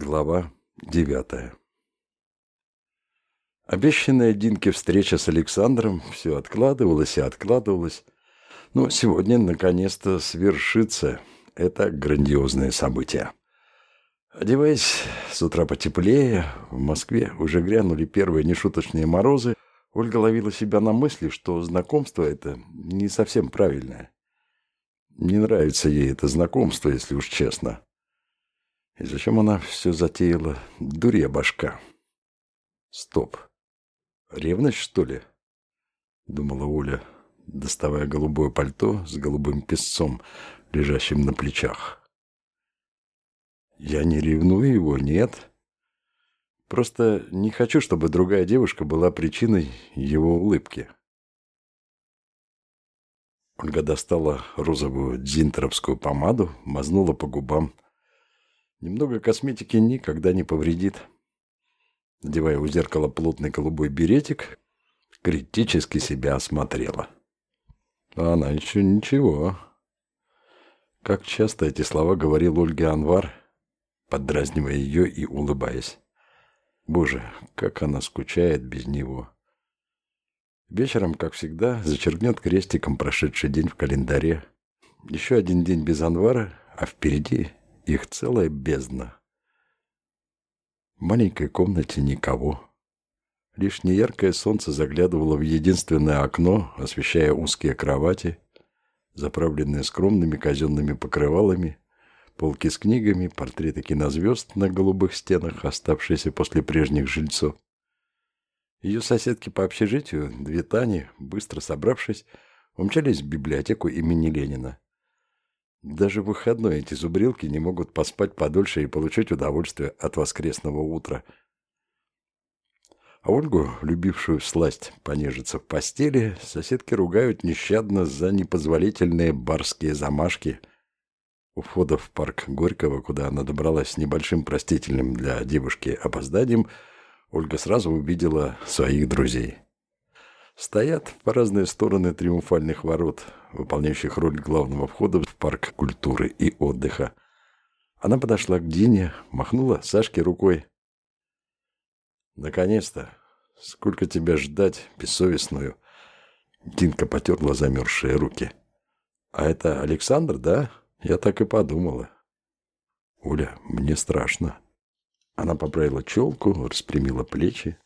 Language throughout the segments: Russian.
Глава девятая Обещанная Динке встреча с Александром все откладывалась и откладывалась. Но сегодня наконец-то свершится это грандиозное событие. Одеваясь с утра потеплее, в Москве уже грянули первые нешуточные морозы, Ольга ловила себя на мысли, что знакомство это не совсем правильное. Не нравится ей это знакомство, если уж честно. И зачем она все затеяла? Дурья башка. Стоп. Ревность, что ли? Думала Оля, доставая голубое пальто с голубым песцом, лежащим на плечах. Я не ревную его, нет. Просто не хочу, чтобы другая девушка была причиной его улыбки. Ольга достала розовую дзинтеровскую помаду, мазнула по губам. Немного косметики никогда не повредит. Надевая у зеркала плотный голубой беретик, критически себя осмотрела. А она еще ничего. Как часто эти слова говорил Ольге Анвар, поддразнивая ее и улыбаясь. Боже, как она скучает без него. Вечером, как всегда, зачеркнет крестиком прошедший день в календаре. Еще один день без Анвара, а впереди их целая бездна. В маленькой комнате никого. Лишь неяркое солнце заглядывало в единственное окно, освещая узкие кровати, заправленные скромными казенными покрывалами, полки с книгами, портреты кинозвезд на голубых стенах, оставшиеся после прежних жильцов. Ее соседки по общежитию, две Тани, быстро собравшись, умчались в библиотеку имени Ленина. Даже в выходной эти зубрилки не могут поспать подольше и получить удовольствие от воскресного утра. А Ольгу, любившую сласть понежиться в постели, соседки ругают нещадно за непозволительные барские замашки. У входа в парк Горького, куда она добралась с небольшим простительным для девушки опозданием, Ольга сразу увидела своих друзей. Стоят по разные стороны триумфальных ворот, выполняющих роль главного входа в парк культуры и отдыха. Она подошла к Дине, махнула Сашке рукой. «Наконец-то! Сколько тебя ждать, бессовестную!» Динка потерла замерзшие руки. «А это Александр, да? Я так и подумала». «Оля, мне страшно». Она поправила челку, распрямила плечи,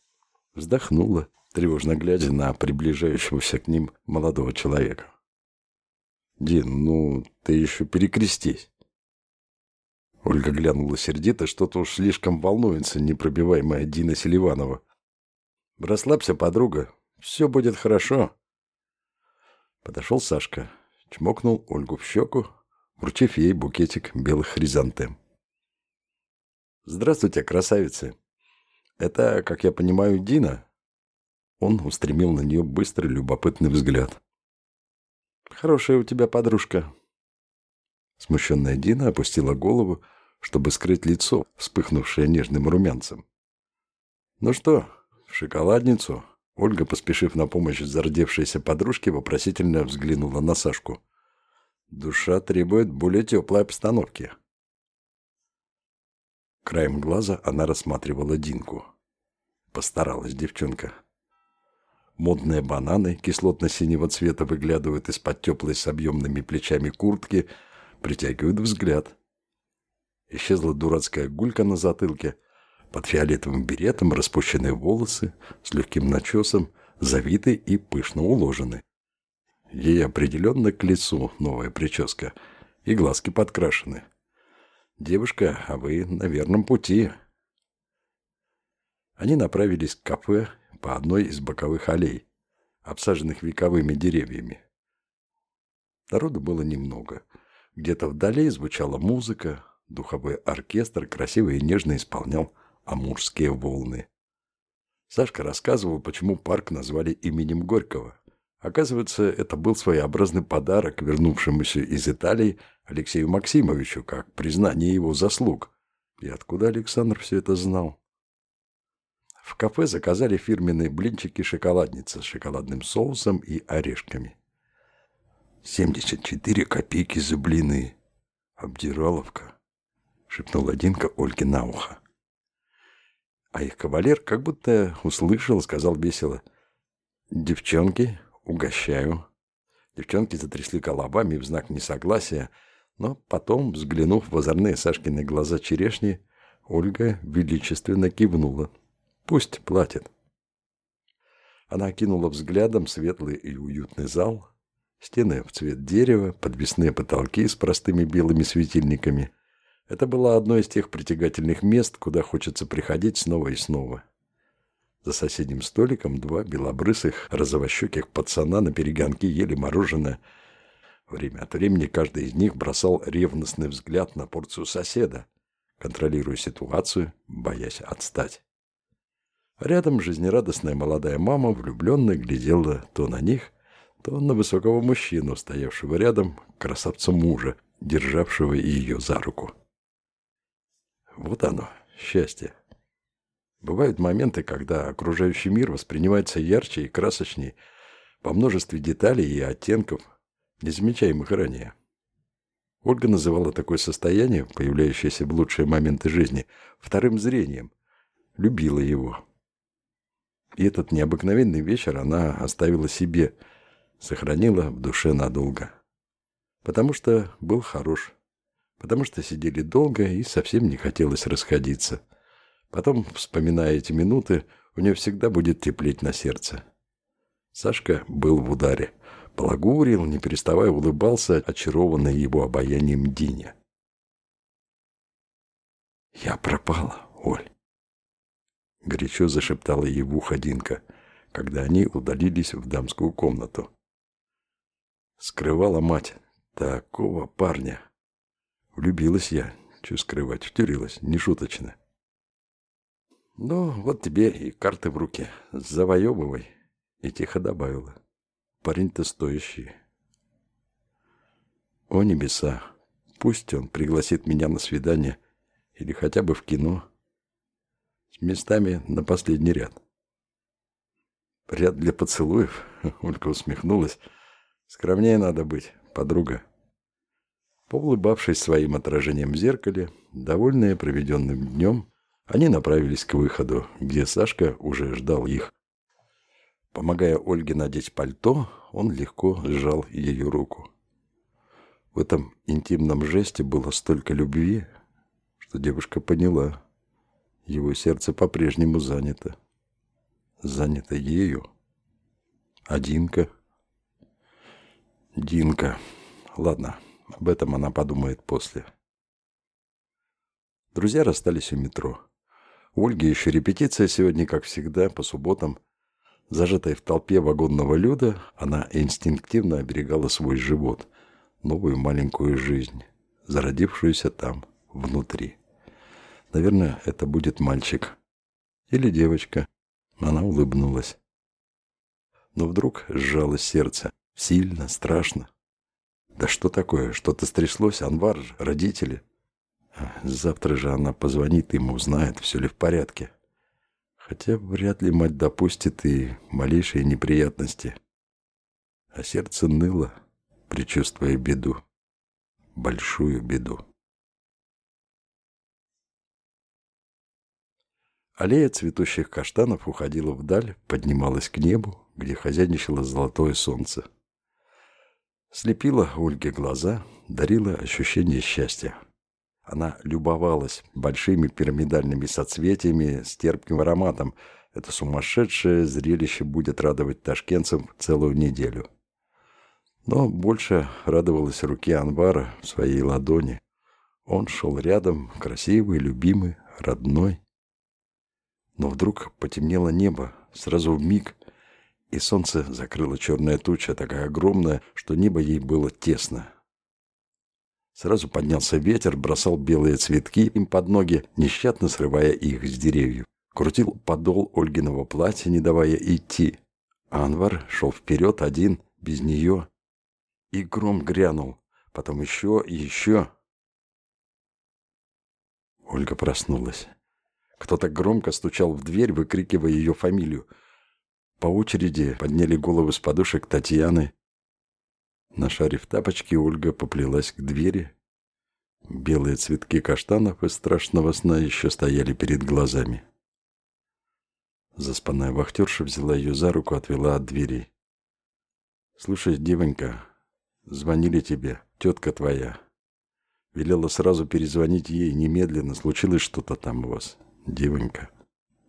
вздохнула тревожно глядя на приближающегося к ним молодого человека. «Дин, ну, ты еще перекрестись!» Ольга глянула сердито, что-то уж слишком волнуется непробиваемая Дина Селиванова. «Расслабься, подруга, все будет хорошо!» Подошел Сашка, чмокнул Ольгу в щеку, вручив ей букетик белых хризантем. «Здравствуйте, красавицы! Это, как я понимаю, Дина?» Он устремил на нее быстрый любопытный взгляд. «Хорошая у тебя подружка». Смущенная Дина опустила голову, чтобы скрыть лицо, вспыхнувшее нежным румянцем. «Ну что, в шоколадницу?» Ольга, поспешив на помощь зардевшейся подружке, вопросительно взглянула на Сашку. «Душа требует более теплой обстановки». Краем глаза она рассматривала Динку. Постаралась девчонка. Модные бананы кислотно-синего цвета выглядывают из-под теплой с объемными плечами куртки, притягивают взгляд. Исчезла дурацкая гулька на затылке, под фиолетовым беретом распущенные волосы с легким начесом, завиты и пышно уложены. Ей определенно к лицу новая прическа, и глазки подкрашены. «Девушка, а вы на верном пути». Они направились к кафе по одной из боковых аллей, обсаженных вековыми деревьями. Народу было немного. Где-то вдали звучала музыка, духовой оркестр красиво и нежно исполнял амурские волны. Сашка рассказывал, почему парк назвали именем Горького. Оказывается, это был своеобразный подарок вернувшемуся из Италии Алексею Максимовичу, как признание его заслуг. И откуда Александр все это знал? В кафе заказали фирменные блинчики-шоколадница с шоколадным соусом и орешками. «Семьдесят четыре копейки за блины. Обдираловка», — шепнула Динка Ольге на ухо. А их кавалер как будто услышал, сказал весело. «Девчонки, угощаю». Девчонки затрясли головами в знак несогласия, но потом, взглянув в озорные Сашкины глаза черешни, Ольга величественно кивнула. «Пусть платит». Она окинула взглядом светлый и уютный зал, стены в цвет дерева, подвесные потолки с простыми белыми светильниками – это было одно из тех притягательных мест, куда хочется приходить снова и снова. За соседним столиком два белобрысых, розовощеких пацана на перегонке ели мороженое. Время от времени каждый из них бросал ревностный взгляд на порцию соседа, контролируя ситуацию, боясь отстать. Рядом жизнерадостная молодая мама влюбленно глядела то на них, то на высокого мужчину, стоявшего рядом, красавца мужа, державшего ее за руку. Вот оно, счастье. Бывают моменты, когда окружающий мир воспринимается ярче и красочнее по множеству деталей и оттенков, незамечаемых ранее. Ольга называла такое состояние, появляющееся в лучшие моменты жизни, вторым зрением. Любила его. И этот необыкновенный вечер она оставила себе, сохранила в душе надолго. Потому что был хорош потому что сидели долго и совсем не хотелось расходиться. Потом, вспоминая эти минуты, у нее всегда будет теплеть на сердце. Сашка был в ударе. Балагурил, не переставая улыбался, очарованный его обаянием Диня. «Я пропала, Оль!» Горячо зашептала ей в ухо Динка, когда они удалились в дамскую комнату. Скрывала мать такого парня. Влюбилась я, что скрывать, втюрилась, не шуточно. Ну, вот тебе и карты в руке. Завоевывай. И тихо добавила. Парень-то стоящий. О небеса, пусть он пригласит меня на свидание или хотя бы в кино. Местами на последний ряд. Ряд для поцелуев? Ольга усмехнулась. Скромнее надо быть, подруга. Поулыбавшись своим отражением в зеркале, довольные проведенным днем, они направились к выходу, где Сашка уже ждал их. Помогая Ольге надеть пальто, он легко сжал ее руку. В этом интимном жесте было столько любви, что девушка поняла, его сердце по-прежнему занято. Занято ею. А Динка? Динка. Ладно, об этом она подумает после. Друзья расстались у метро. У Ольги еще репетиция сегодня, как всегда, по субботам. Зажатая в толпе вагонного люда, она инстинктивно оберегала свой живот, новую маленькую жизнь, зародившуюся там, внутри. Наверное, это будет мальчик. Или девочка. Она улыбнулась. Но вдруг сжалось сердце. Сильно, страшно. Да что такое? Что-то стряслось? Анвар, родители? Завтра же она позвонит им, узнает, все ли в порядке. Хотя вряд ли мать допустит и малейшие неприятности. А сердце ныло, предчувствуя беду. Большую беду. Аллея цветущих каштанов уходила вдаль, поднималась к небу, где хозяйничало золотое солнце. Слепила Ольге глаза, дарила ощущение счастья. Она любовалась большими пирамидальными соцветиями с терпким ароматом. Это сумасшедшее зрелище будет радовать ташкентцев целую неделю. Но больше радовалась руке Анвара в своей ладони. Он шел рядом, красивый, любимый, родной. Но вдруг потемнело небо, сразу в миг, и солнце закрыло черная туча, такая огромная, что небо ей было тесно. Сразу поднялся ветер, бросал белые цветки им под ноги, нещадно срывая их с деревьев. Крутил подол Ольгиного платья, не давая идти. Анвар шел вперед один, без нее. И гром грянул. Потом еще и еще. Ольга проснулась. Кто-то громко стучал в дверь, выкрикивая ее фамилию – по очереди подняли головы с подушек Татьяны. Нашарив тапочки, Ольга поплелась к двери. Белые цветки каштанов из страшного сна еще стояли перед глазами. Заспанная вахтерша взяла ее за руку, отвела от двери. «Слушай, девонька, звонили тебе, тетка твоя. Велела сразу перезвонить ей немедленно, случилось что-то там у вас, девонька».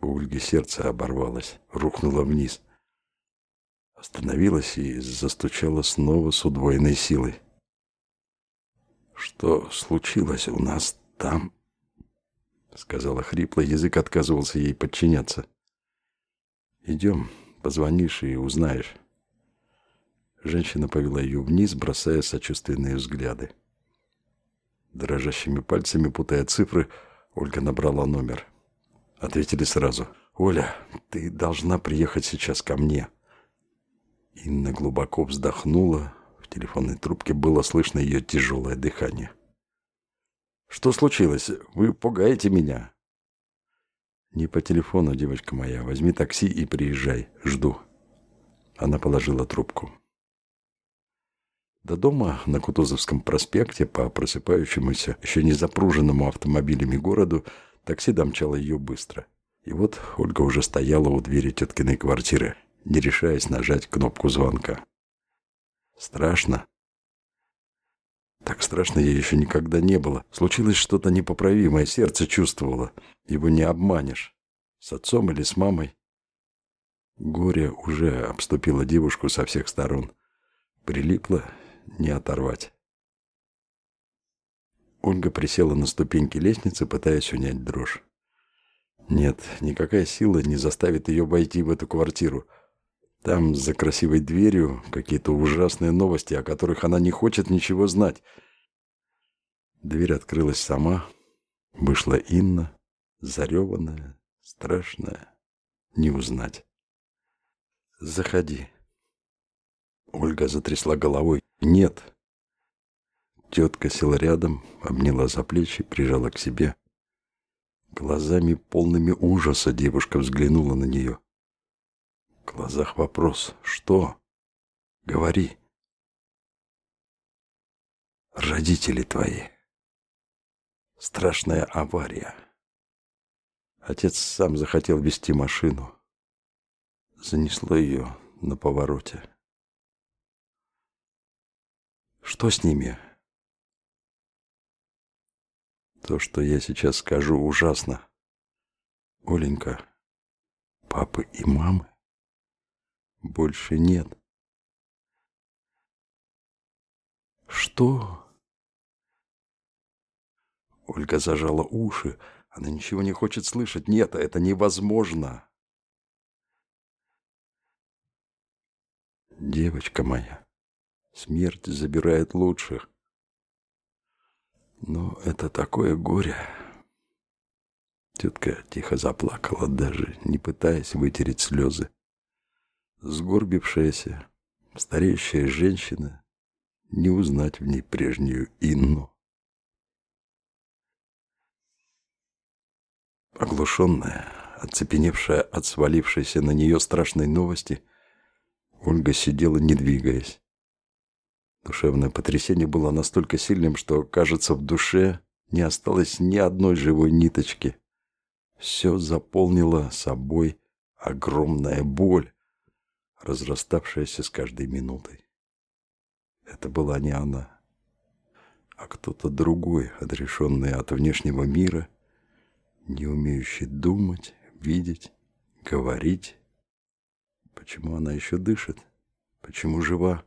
У Ольги сердце оборвалось, рухнуло вниз. Остановилась и застучала снова с удвоенной силой. «Что случилось у нас там?» Сказала хрипло, язык отказывался ей подчиняться. «Идем, позвонишь и узнаешь». Женщина повела ее вниз, бросая сочувственные взгляды. Дрожащими пальцами, путая цифры, Ольга набрала номер. Ответили сразу. «Оля, ты должна приехать сейчас ко мне». Инна глубоко вздохнула. В телефонной трубке было слышно ее тяжелое дыхание. «Что случилось? Вы пугаете меня?» «Не по телефону, девочка моя. Возьми такси и приезжай. Жду». Она положила трубку. До дома на Кутузовском проспекте по просыпающемуся, еще не запруженному автомобилями городу, такси домчало ее быстро. И вот Ольга уже стояла у двери теткиной квартиры, не решаясь нажать кнопку звонка. Страшно. Так страшно ей еще никогда не было. Случилось что-то непоправимое, сердце чувствовало. Его не обманешь. С отцом или с мамой. Горе уже обступило девушку со всех сторон. Прилипло не оторвать. Ольга присела на ступеньки лестницы, пытаясь унять дрожь. Нет, никакая сила не заставит ее войти в эту квартиру. Там, за красивой дверью, какие-то ужасные новости, о которых она не хочет ничего знать. Дверь открылась сама. Вышла Инна, зареванная, страшная. Не узнать. «Заходи». Ольга затрясла головой. «Нет». Тетка села рядом, обняла за плечи, прижала к себе. Глазами полными ужаса девушка взглянула на нее. В глазах вопрос. «Что?» «Говори». «Родители твои». Страшная авария. Отец сам захотел вести машину. Занесло ее на повороте. Что с ними? То, что я сейчас скажу, ужасно. Оленька, папы и мамы больше нет. Что? Ольга зажала уши. Она ничего не хочет слышать. Нет, это невозможно. Девочка моя. Смерть забирает лучших. Но это такое горе. Тетка тихо заплакала, даже не пытаясь вытереть слезы. Сгорбившаяся, стареющая женщина, не узнать в ней прежнюю Инну. Оглушенная, оцепеневшая от свалившейся на нее страшной новости, Ольга сидела, не двигаясь. Душевное потрясение было настолько сильным, что, кажется, в душе не осталось ни одной живой ниточки. Все заполнило собой огромная боль, разраставшаяся с каждой минутой. Это была не она, а кто-то другой, отрешенный от внешнего мира, не умеющий думать, видеть, говорить. Почему она еще дышит? Почему жива?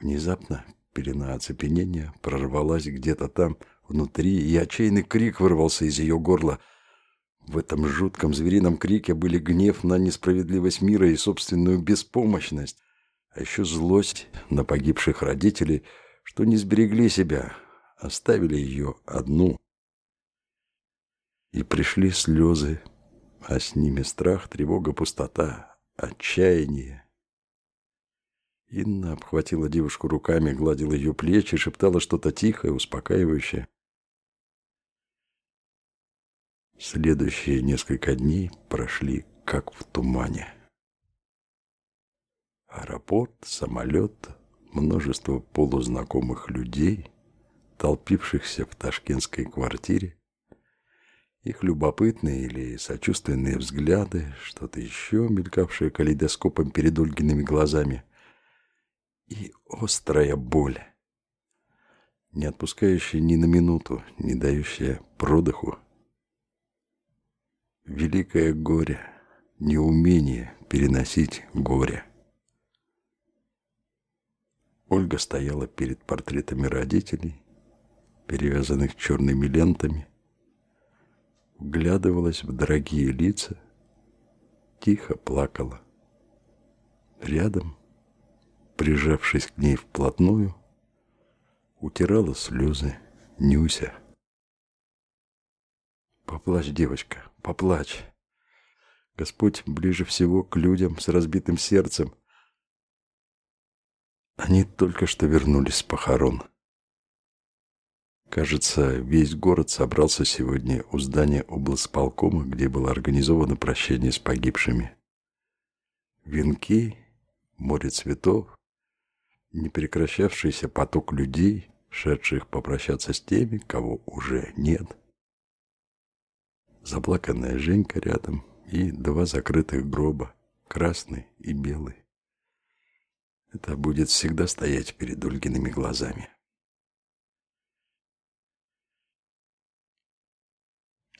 Внезапно пелена оцепенения прорвалась где-то там, внутри, и отчаянный крик вырвался из ее горла. В этом жутком зверином крике были гнев на несправедливость мира и собственную беспомощность, а еще злость на погибших родителей, что не сберегли себя, оставили ее одну. И пришли слезы, а с ними страх, тревога, пустота, отчаяние. Инна обхватила девушку руками, гладила ее плечи, шептала что-то тихое, успокаивающее. Следующие несколько дней прошли как в тумане. Аэропорт, самолет, множество полузнакомых людей, толпившихся в ташкентской квартире, Их любопытные или сочувственные взгляды, что-то еще, мелькавшее калейдоскопом перед Ольгиными глазами. И острая боль, не отпускающая ни на минуту, не дающая продыху. Великое горе, неумение переносить горе. Ольга стояла перед портретами родителей, перевязанных черными лентами, вглядывалась в дорогие лица, тихо плакала. Рядом, прижавшись к ней вплотную, утирала слезы Нюся. Поплачь, девочка, поплачь. Господь ближе всего к людям с разбитым сердцем. Они только что вернулись с похорон. Кажется, весь город собрался сегодня у здания облсполкома, где было организовано прощение с погибшими. Венки, море цветов, непрекращавшийся поток людей, шедших попрощаться с теми, кого уже нет. Заплаканная Женька рядом и два закрытых гроба, красный и белый. Это будет всегда стоять перед Ольгиными глазами.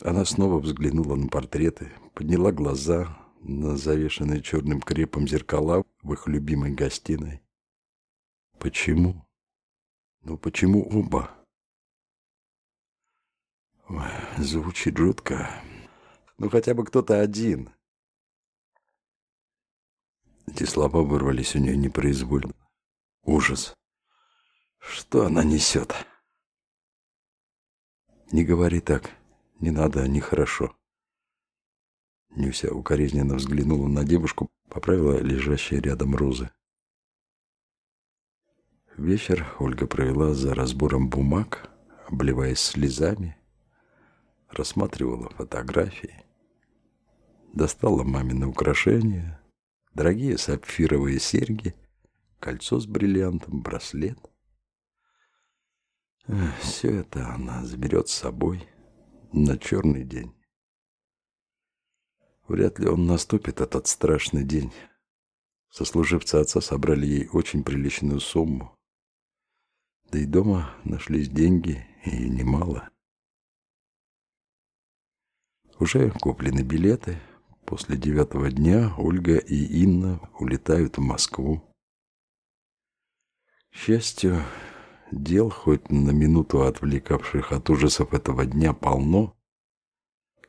Она снова взглянула на портреты, подняла глаза на завешенные черным крепом зеркала в их любимой гостиной. Почему? Ну почему оба? Ой, звучит жутко. Ну хотя бы кто-то один. Эти слова вырвались у нее непроизвольно. Ужас. Что она несет? Не говори так. Не надо, нехорошо. Нюся укоризненно взглянула на девушку, поправила лежащие рядом розы. Вечер Ольга провела за разбором бумаг, обливаясь слезами, рассматривала фотографии, достала мамины украшения, дорогие сапфировые серьги, кольцо с бриллиантом, браслет. Все это она заберет с собой на черный день. Вряд ли он наступит, этот страшный день. Сослуживцы отца собрали ей очень приличную сумму. Да и дома нашлись деньги, и немало. Уже куплены билеты. После девятого дня Ольга и Инна улетают в Москву. К счастью, Дел, хоть на минуту отвлекавших от ужасов этого дня, полно.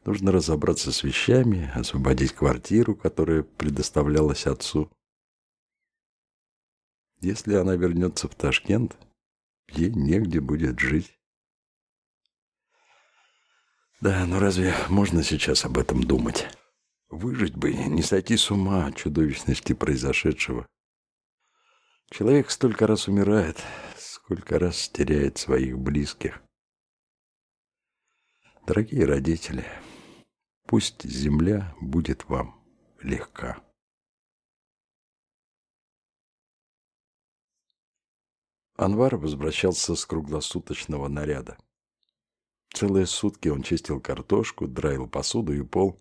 Нужно разобраться с вещами, освободить квартиру, которая предоставлялась отцу. Если она вернется в Ташкент, ей негде будет жить. Да, но разве можно сейчас об этом думать? Выжить бы, не сойти с ума от чудовищности произошедшего. Человек столько раз умирает, сколько раз теряет своих близких. Дорогие родители, пусть земля будет вам легка. Анвар возвращался с круглосуточного наряда. Целые сутки он чистил картошку, драил посуду и пол.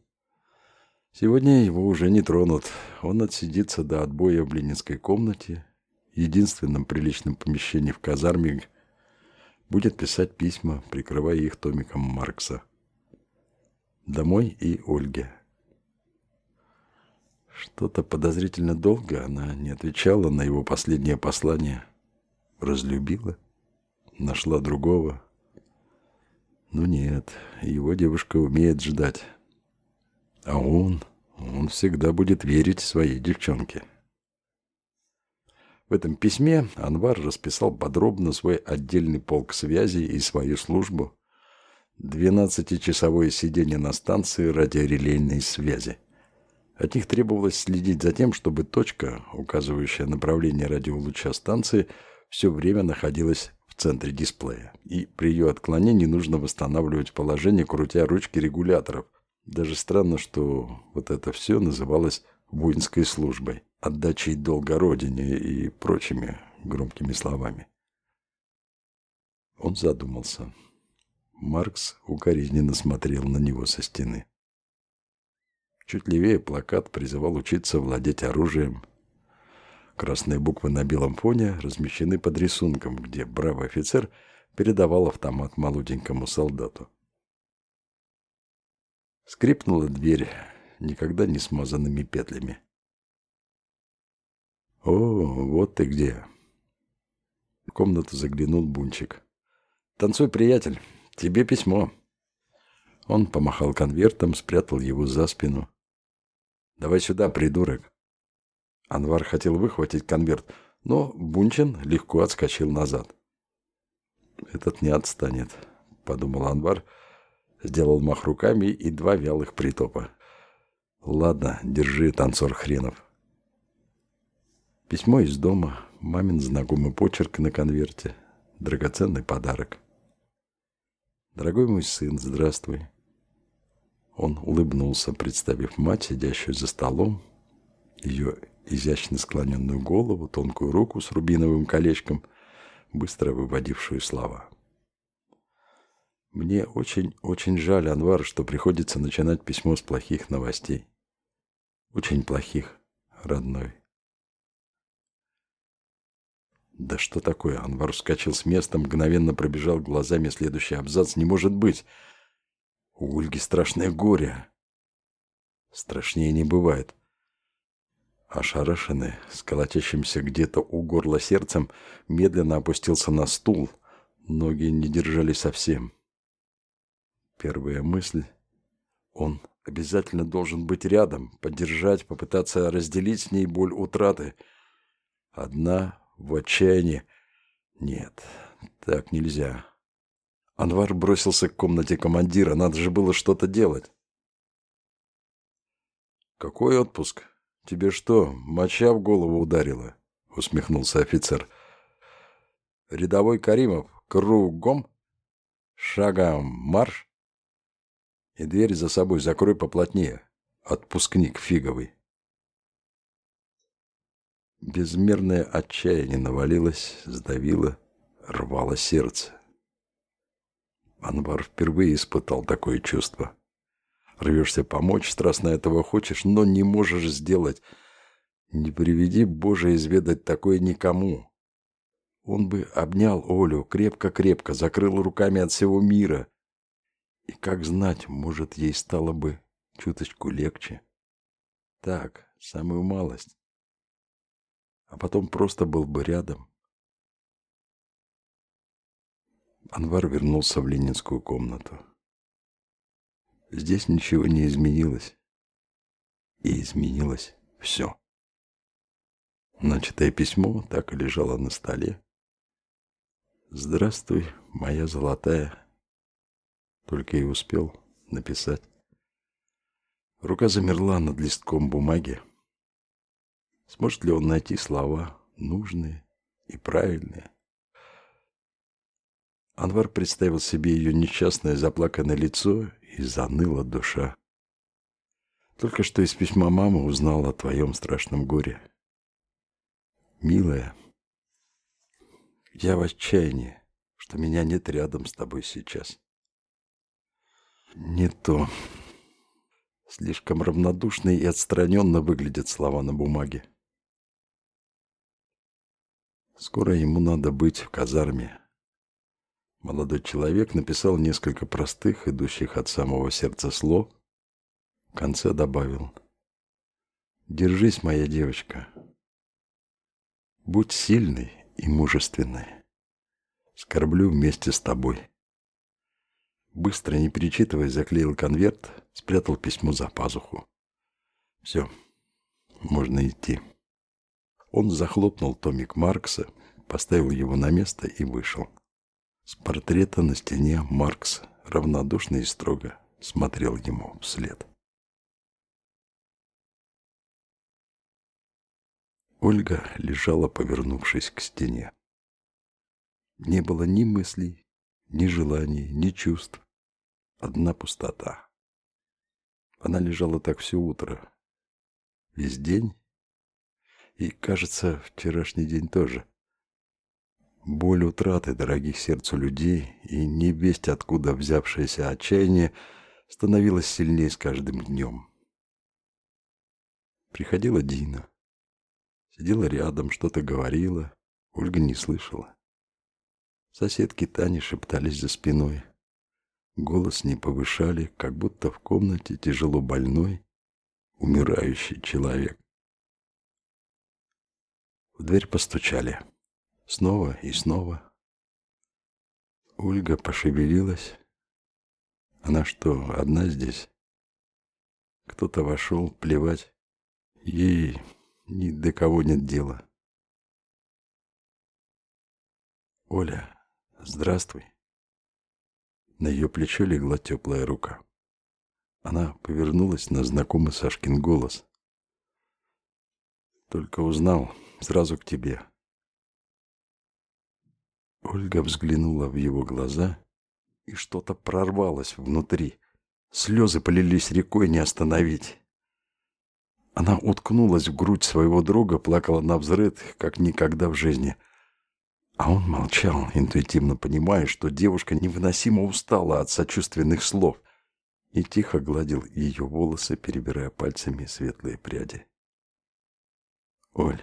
Сегодня его уже не тронут. Он отсидится до отбоя в ленинской комнате единственном приличном помещении в казарме, будет писать письма, прикрывая их томиком Маркса. Домой и Ольге. Что-то подозрительно долго она не отвечала на его последнее послание. Разлюбила? Нашла другого? Ну нет, его девушка умеет ждать. А он, он всегда будет верить своей девчонке. В этом письме Анвар расписал подробно свой отдельный полк связи и свою службу. Двенадцатичасовое сидение на станции радиорелейной связи. От них требовалось следить за тем, чтобы точка, указывающая направление радиолуча станции, все время находилась в центре дисплея. И при ее отклонении нужно восстанавливать положение, крутя ручки регуляторов. Даже странно, что вот это все называлось воинской службой отдачей долга родине и прочими громкими словами. Он задумался. Маркс укоризненно смотрел на него со стены. Чуть левее плакат призывал учиться владеть оружием. Красные буквы на белом фоне размещены под рисунком, где бравый офицер передавал автомат молоденькому солдату. Скрипнула дверь, никогда не смазанными петлями. «О, вот ты где!» В комнату заглянул Бунчик. «Танцуй, приятель, тебе письмо». Он помахал конвертом, спрятал его за спину. «Давай сюда, придурок». Анвар хотел выхватить конверт, но Бунчин легко отскочил назад. «Этот не отстанет», — подумал Анвар, сделал мах руками и два вялых притопа. «Ладно, держи, танцор хренов». Письмо из дома, мамин знакомый почерк на конверте, драгоценный подарок. «Дорогой мой сын, здравствуй». Он улыбнулся, представив мать, сидящую за столом, ее изящно склоненную голову, тонкую руку с рубиновым колечком, быстро выводившую слова. «Мне очень-очень жаль, Анвар, что приходится начинать письмо с плохих новостей. Очень плохих, родной. Да что такое? Анвар вскочил с места, мгновенно пробежал глазами следующий абзац. Не может быть! У Ольги страшное горе. Страшнее не бывает. Ошарашенный, с колотящимся где-то у горла сердцем, медленно опустился на стул. Ноги не держали совсем. Первая мысль — он обязательно должен быть рядом, поддержать, попытаться разделить с ней боль утраты. Одна в отчаянии. Нет, так нельзя. Анвар бросился к комнате командира. Надо же было что-то делать. «Какой отпуск? Тебе что, моча в голову ударила?» Усмехнулся офицер. «Рядовой Каримов, кругом, шагом марш, и дверь за собой закрой поплотнее. Отпускник фиговый». Безмерное отчаяние навалилось, сдавило, рвало сердце. Анвар впервые испытал такое чувство. Рвешься помочь, страстно этого хочешь, но не можешь сделать. Не приведи, Боже, изведать такое никому. Он бы обнял Олю крепко-крепко, закрыл руками от всего мира. И как знать, может, ей стало бы чуточку легче. Так, самую малость а потом просто был бы рядом. Анвар вернулся в ленинскую комнату. Здесь ничего не изменилось. И изменилось все. Начатое письмо так и лежало на столе. «Здравствуй, моя золотая». Только и успел написать. Рука замерла над листком бумаги. Сможет ли он найти слова нужные и правильные? Анвар представил себе ее несчастное заплаканное лицо и заныла душа. Только что из письма мамы узнал о твоем страшном горе. Милая, я в отчаянии, что меня нет рядом с тобой сейчас. Не то. Слишком равнодушно и отстраненно выглядят слова на бумаге. Скоро ему надо быть в казарме. Молодой человек написал несколько простых, идущих от самого сердца слов. В конце добавил. «Держись, моя девочка. Будь сильной и мужественной. Скорблю вместе с тобой». Быстро, не перечитывая, заклеил конверт, спрятал письмо за пазуху. «Все, можно идти». Он захлопнул томик Маркса, поставил его на место и вышел. С портрета на стене Маркс равнодушно и строго смотрел ему вслед. Ольга лежала, повернувшись к стене. Не было ни мыслей, ни желаний, ни чувств. Одна пустота. Она лежала так все утро, весь день и, кажется, вчерашний день тоже. Боль утраты дорогих сердцу людей и невесть откуда взявшееся отчаяние становилось сильнее с каждым днем. Приходила Дина. Сидела рядом, что-то говорила. Ольга не слышала. Соседки Тани шептались за спиной. Голос не повышали, как будто в комнате тяжело больной, умирающий человек. В дверь постучали. Снова и снова. Ольга пошевелилась. Она что, одна здесь? Кто-то вошел, плевать. Ей ни до кого нет дела. Оля, здравствуй. На ее плечо легла теплая рука. Она повернулась на знакомый Сашкин голос. Только узнал, сразу к тебе. Ольга взглянула в его глаза, и что-то прорвалось внутри. Слезы полились рекой не остановить. Она уткнулась в грудь своего друга, плакала на взрыд, как никогда в жизни. А он молчал, интуитивно понимая, что девушка невыносимо устала от сочувственных слов, и тихо гладил ее волосы, перебирая пальцами светлые пряди. «Оль,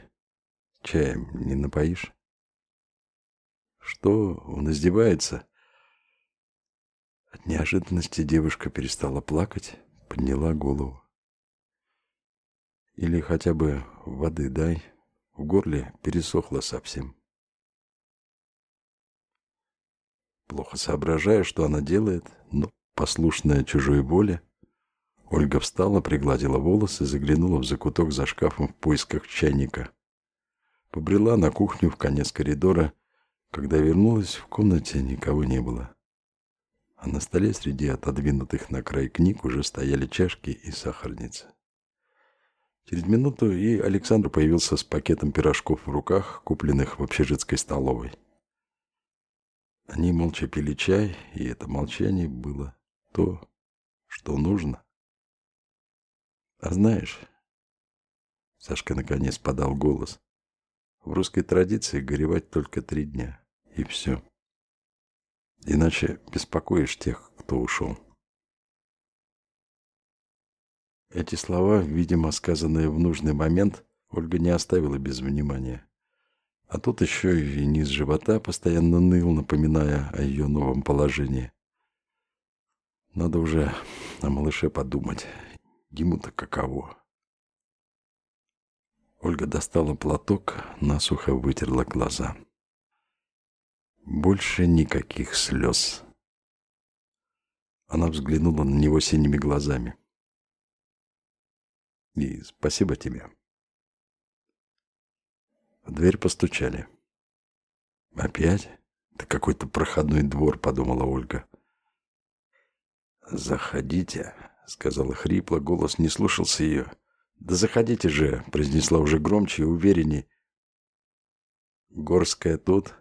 чаем не напоишь?» Что, он издевается? От неожиданности девушка перестала плакать, подняла голову. Или хотя бы воды дай, в горле пересохло совсем. Плохо соображая, что она делает, но послушная чужой воле, Ольга встала, пригладила волосы, заглянула в закуток за шкафом в поисках чайника. Побрела на кухню в конец коридора, когда вернулась, в комнате никого не было. А на столе среди отодвинутых на край книг уже стояли чашки и сахарница. Через минуту и Александр появился с пакетом пирожков в руках, купленных в общежитской столовой. Они молча пили чай, и это молчание было то, что нужно. А знаешь, Сашка наконец подал голос. В русской традиции горевать только три дня и все. Иначе беспокоишь тех, кто ушел. Эти слова, видимо, сказанные в нужный момент, Ольга не оставила без внимания. А тут еще и низ живота постоянно ныл, напоминая о ее новом положении. Надо уже о малыше подумать. Ему-то каково. Ольга достала платок, насухо вытерла глаза. Больше никаких слез. Она взглянула на него синими глазами. И спасибо тебе. В дверь постучали. Опять? Это какой-то проходной двор, подумала Ольга. Заходите, сказала хрипло, голос не слушался ее. Да заходите же, произнесла уже громче и увереннее. Горская тут?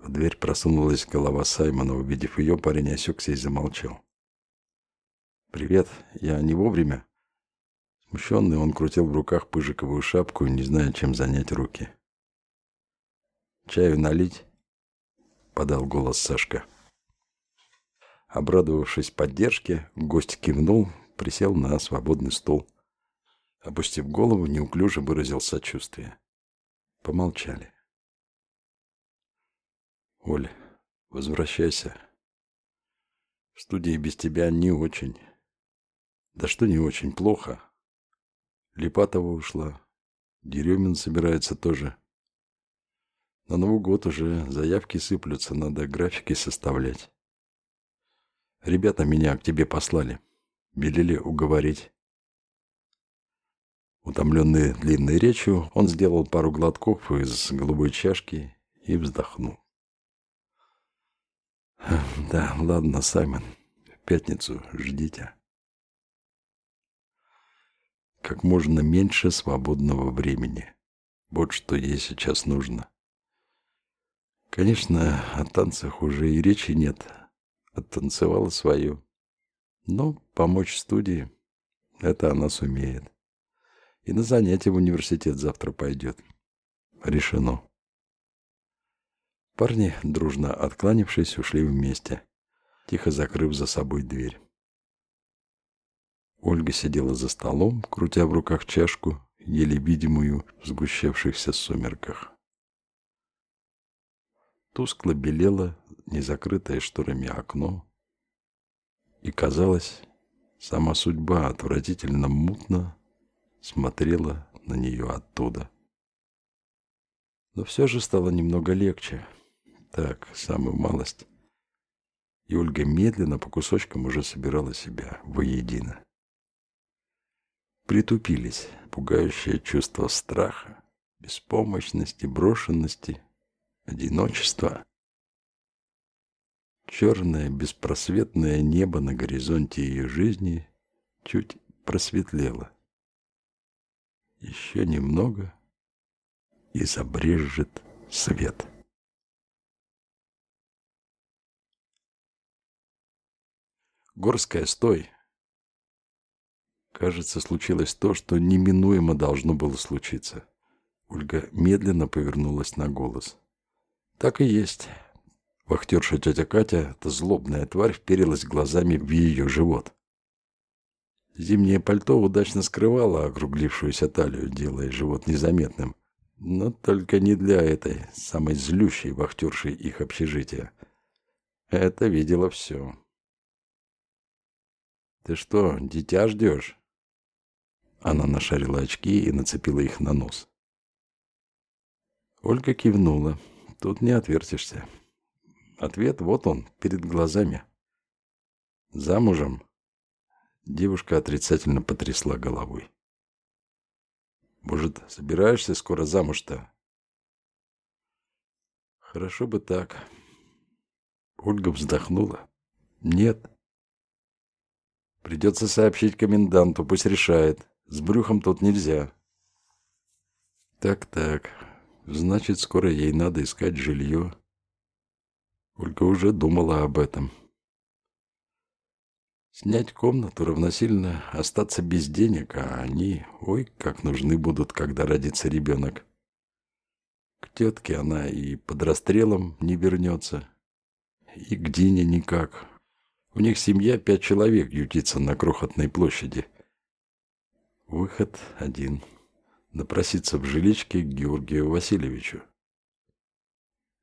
В дверь просунулась голова Саймона. Увидев ее, парень осекся и замолчал. «Привет, я не вовремя?» Смущенный, он крутил в руках пыжиковую шапку, не зная, чем занять руки. «Чаю налить?» — подал голос Сашка. Обрадовавшись поддержке, гость кивнул, присел на свободный стол. Опустив голову, неуклюже выразил сочувствие. Помолчали. Оль, возвращайся. В студии без тебя не очень. Да что не очень, плохо. Липатова ушла. Деремин собирается тоже. На Новый год уже заявки сыплются, надо графики составлять. Ребята меня к тебе послали. Велели уговорить. Утомленный длинной речью, он сделал пару глотков из голубой чашки и вздохнул. Да, ладно, Саймон. В пятницу ждите. Как можно меньше свободного времени. Вот что ей сейчас нужно. Конечно, о танцах уже и речи нет. Оттанцевала свое. Но помочь студии — это она сумеет. И на занятия в университет завтра пойдет. Решено. Парни, дружно откланившись, ушли вместе, тихо закрыв за собой дверь. Ольга сидела за столом, крутя в руках чашку, еле видимую в сгущавшихся сумерках. Тускло белело незакрытое шторами окно, и, казалось, сама судьба отвратительно мутно смотрела на нее оттуда. Но все же стало немного легче. Так, самую малость. И Ольга медленно по кусочкам уже собирала себя воедино. Притупились пугающее чувство страха, беспомощности, брошенности, одиночества. Черное беспросветное небо на горизонте ее жизни чуть просветлело. Еще немного, и забрежет свет. Горская, стой! Кажется, случилось то, что неминуемо должно было случиться. Ольга медленно повернулась на голос. Так и есть. Вахтерша тетя Катя, эта злобная тварь, вперилась глазами в ее живот. Зимнее пальто удачно скрывало округлившуюся талию, делая живот незаметным. Но только не для этой, самой злющей вахтершей их общежития. Это видела все. «Ты что, дитя ждешь?» Она нашарила очки и нацепила их на нос. Ольга кивнула. Тут не отвертишься. Ответ вот он, перед глазами. Замужем? Девушка отрицательно потрясла головой. Может, собираешься скоро замуж-то? Хорошо бы так. Ольга вздохнула. Нет. Придется сообщить коменданту, пусть решает. С брюхом тут нельзя. Так-так, значит, скоро ей надо искать жилье. Ольга уже думала об этом. Снять комнату равносильно остаться без денег, а они, ой, как нужны будут, когда родится ребенок. К тетке она и под расстрелом не вернется, и к Дине никак. У них семья пять человек ютится на крохотной площади – Выход один. Напроситься в жиличке к Георгию Васильевичу.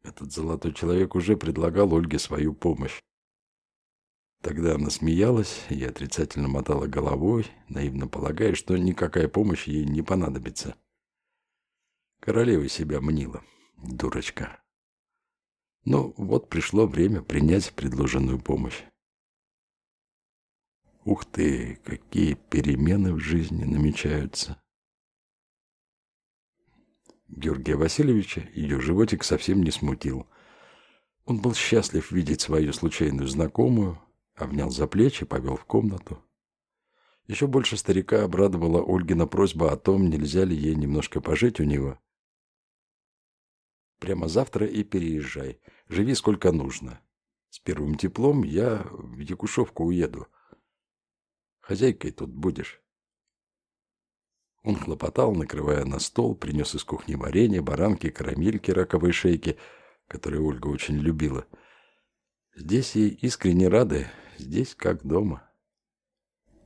Этот золотой человек уже предлагал Ольге свою помощь. Тогда она смеялась и отрицательно мотала головой, наивно полагая, что никакая помощь ей не понадобится. Королева себя мнила, дурочка. Но вот пришло время принять предложенную помощь. Ух ты, какие перемены в жизни намечаются. Георгия Васильевича ее животик совсем не смутил. Он был счастлив видеть свою случайную знакомую, обнял за плечи, повел в комнату. Еще больше старика обрадовала Ольгина просьба о том, нельзя ли ей немножко пожить у него. Прямо завтра и переезжай. Живи сколько нужно. С первым теплом я в Якушевку уеду. Хозяйкой тут будешь. Он хлопотал, накрывая на стол, принес из кухни варенье, баранки, карамельки, раковые шейки, которые Ольга очень любила. Здесь ей искренне рады, здесь как дома.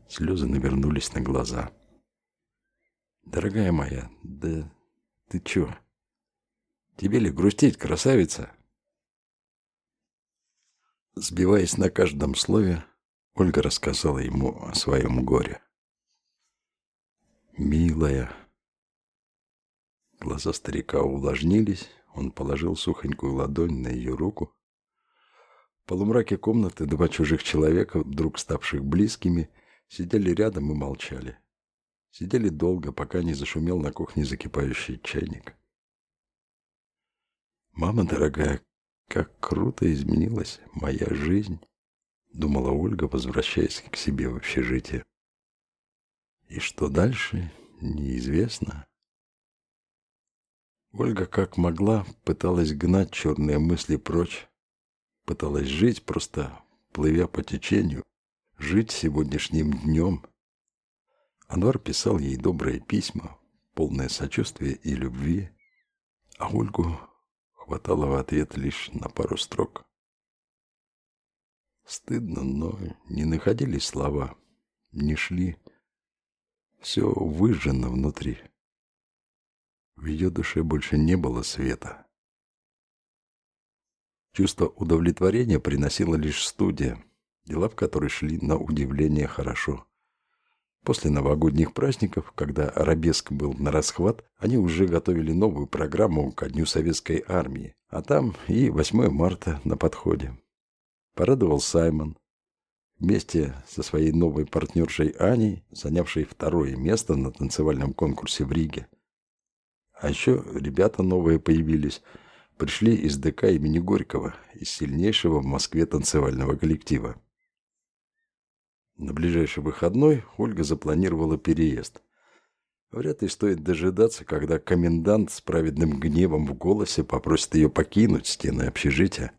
Слезы навернулись на глаза. «Дорогая моя, да ты чё? Тебе ли грустить, красавица?» Сбиваясь на каждом слове, Ольга рассказала ему о своем горе. «Милая!» Глаза старика увлажнились, он положил сухонькую ладонь на ее руку. В полумраке комнаты два чужих человека, вдруг ставших близкими, сидели рядом и молчали. Сидели долго, пока не зашумел на кухне закипающий чайник. «Мама дорогая, как круто изменилась моя жизнь!» Думала Ольга, возвращаясь к себе в общежитие. И что дальше, неизвестно. Ольга как могла пыталась гнать черные мысли прочь, пыталась жить, просто плывя по течению, жить сегодняшним днем. Анвар писал ей добрые письма, полное сочувствия и любви, а Ольгу хватало в ответ лишь на пару строк. Стыдно, но не находились слова, не шли. Все выжжено внутри. В ее душе больше не было света. Чувство удовлетворения приносила лишь студия, дела в которой шли на удивление хорошо. После новогодних праздников, когда арабеск был на расхват, они уже готовили новую программу ко Дню Советской Армии, а там и 8 марта на подходе. Порадовал Саймон. Вместе со своей новой партнершей Аней, занявшей второе место на танцевальном конкурсе в Риге. А еще ребята новые появились. Пришли из ДК имени Горького, из сильнейшего в Москве танцевального коллектива. На ближайший выходной Ольга запланировала переезд. Вряд ли стоит дожидаться, когда комендант с праведным гневом в голосе попросит ее покинуть стены общежития.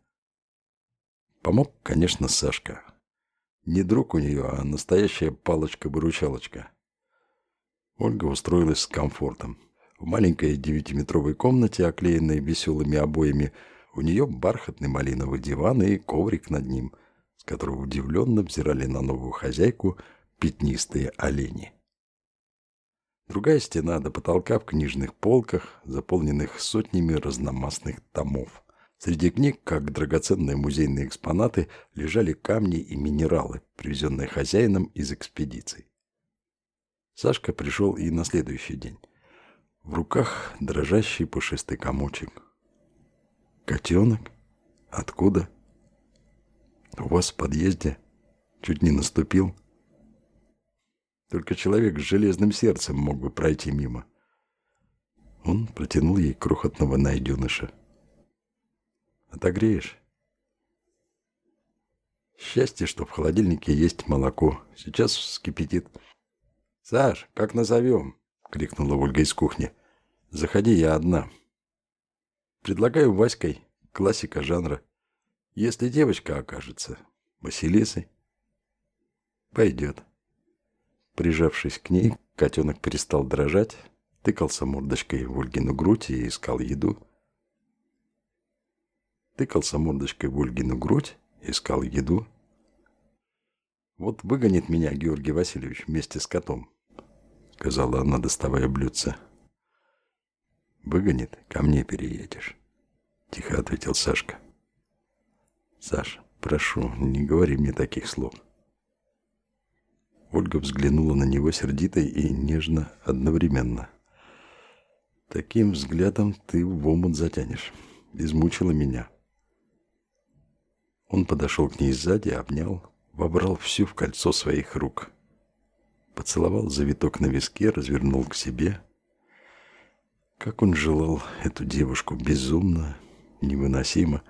Помог, конечно, Сашка. Не друг у нее, а настоящая палочка-выручалочка. Ольга устроилась с комфортом. В маленькой девятиметровой комнате, оклеенной веселыми обоями, у нее бархатный малиновый диван и коврик над ним, с которого удивленно взирали на новую хозяйку пятнистые олени. Другая стена до потолка в книжных полках, заполненных сотнями разномастных томов. Среди книг, как драгоценные музейные экспонаты, лежали камни и минералы, привезенные хозяином из экспедиций. Сашка пришел и на следующий день. В руках дрожащий пушистый комочек. «Котенок? Откуда?» «У вас в подъезде? Чуть не наступил?» Только человек с железным сердцем мог бы пройти мимо. Он протянул ей крохотного найденыша. Отогреешь? Счастье, что в холодильнике есть молоко. Сейчас вскипятит. «Саш, как назовем?» — крикнула Ольга из кухни. «Заходи, я одна». «Предлагаю Васькой. Классика жанра. Если девочка окажется, Василисой». «Пойдет». Прижавшись к ней, котенок перестал дрожать, тыкался мордочкой в Ольгину грудь и искал еду тыкался мордочкой в Ольгину грудь, искал еду. «Вот выгонит меня Георгий Васильевич вместе с котом», — сказала она, доставая блюдце. «Выгонит, ко мне переедешь», — тихо ответил Сашка. «Саш, прошу, не говори мне таких слов». Ольга взглянула на него сердито и нежно одновременно. «Таким взглядом ты в омут затянешь. Измучила меня». Он подошел к ней сзади, обнял, вобрал всю в кольцо своих рук. Поцеловал завиток на виске, развернул к себе. Как он желал эту девушку безумно, невыносимо.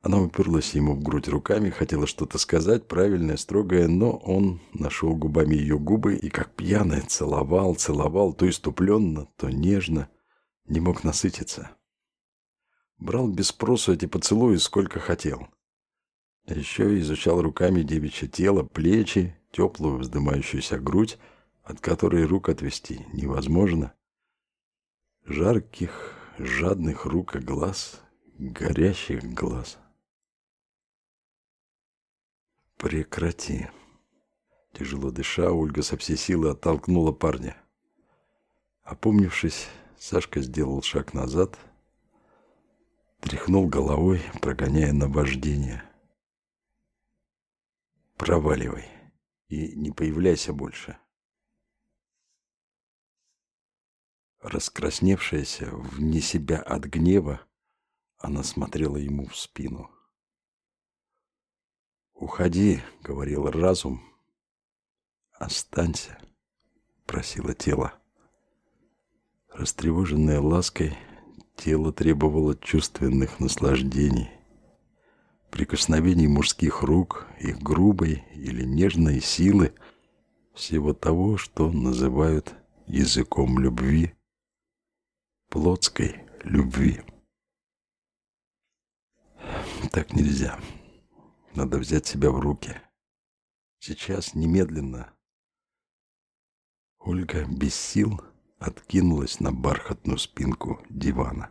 Она уперлась ему в грудь руками, хотела что-то сказать, правильное, строгое, но он нашел губами ее губы и, как пьяный, целовал, целовал, то иступленно, то нежно, не мог насытиться. Брал без спросу эти поцелуи, сколько хотел. А еще изучал руками девичье тело, плечи, теплую вздымающуюся грудь, от которой рук отвести невозможно. Жарких, жадных рук и глаз, горящих глаз. Прекрати. Тяжело дыша, Ольга со всей силы оттолкнула парня. Опомнившись, Сашка сделал шаг назад, тряхнул головой, прогоняя наваждение. Проваливай и не появляйся больше. Раскрасневшаяся вне себя от гнева, она смотрела ему в спину. «Уходи», — говорил разум. «Останься», — просило тело. Растревоженное лаской, тело требовало чувственных наслаждений прикосновений мужских рук, их грубой или нежной силы, всего того, что называют языком любви, плотской любви. Так нельзя. Надо взять себя в руки. Сейчас, немедленно. Ольга без сил откинулась на бархатную спинку дивана.